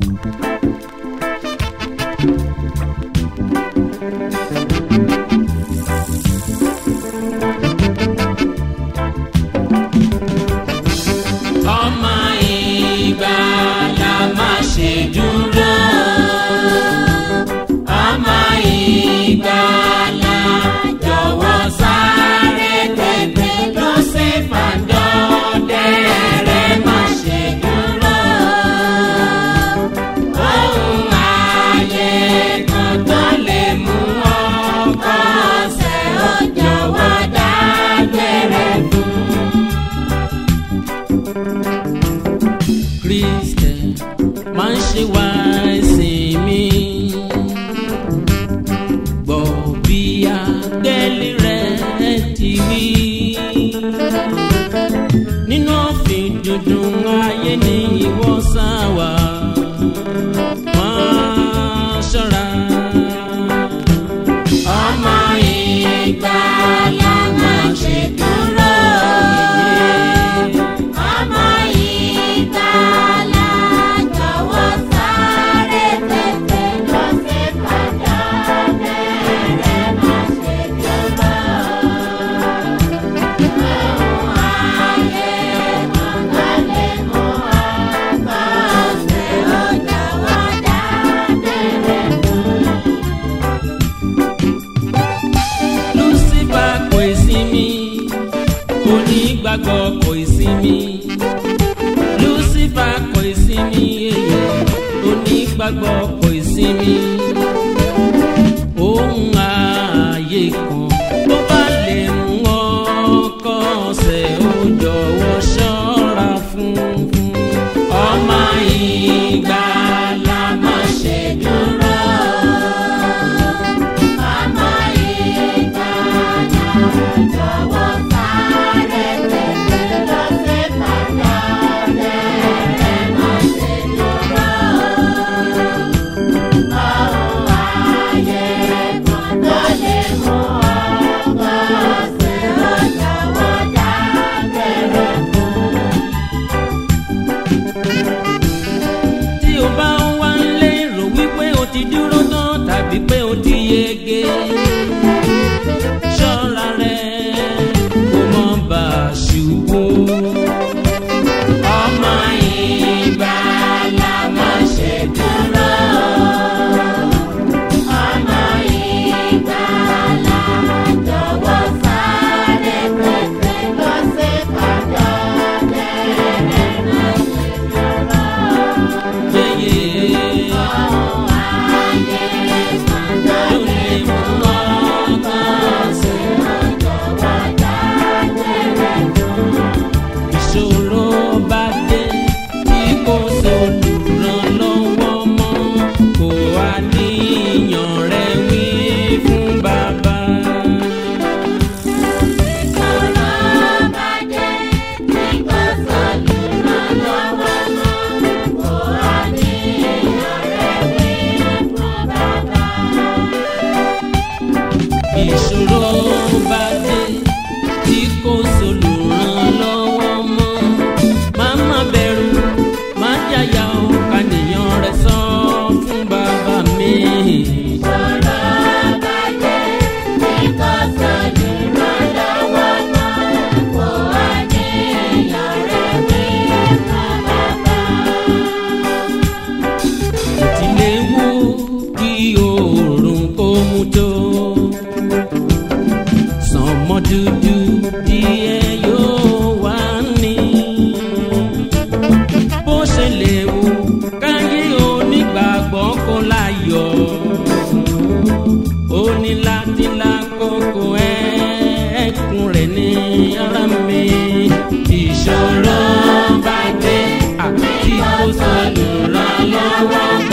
Música sister máa ń ṣe wá ẹ̀sìn mi. Gbọ́ bí àgbẹ̀lì rẹ̀ ti rí. Nínú ọ̀fìn dundun ayé ni. onígbàgbọ́ kò ìsinmi Lucifer kò ìsinmi èyẹ onígbàgbọ́ kò ìsinmi. tàbí pé ó ti tó. sànmọ́ dúdú díẹ̀ yóò wá ní. bó ṣe lè wù káyé onígbàgbọ́ kó láyọ̀. ó ní láti lákòókò ẹ̀ẹ́kùn rẹ̀ ní ara ìṣòro bá dé kí ó sọ̀rọ̀ lọ́wọ́.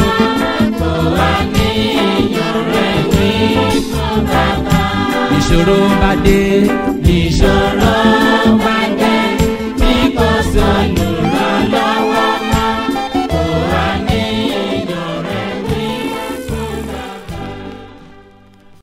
níṣòro bá dé. níṣòro bá dé bí kò sọnù.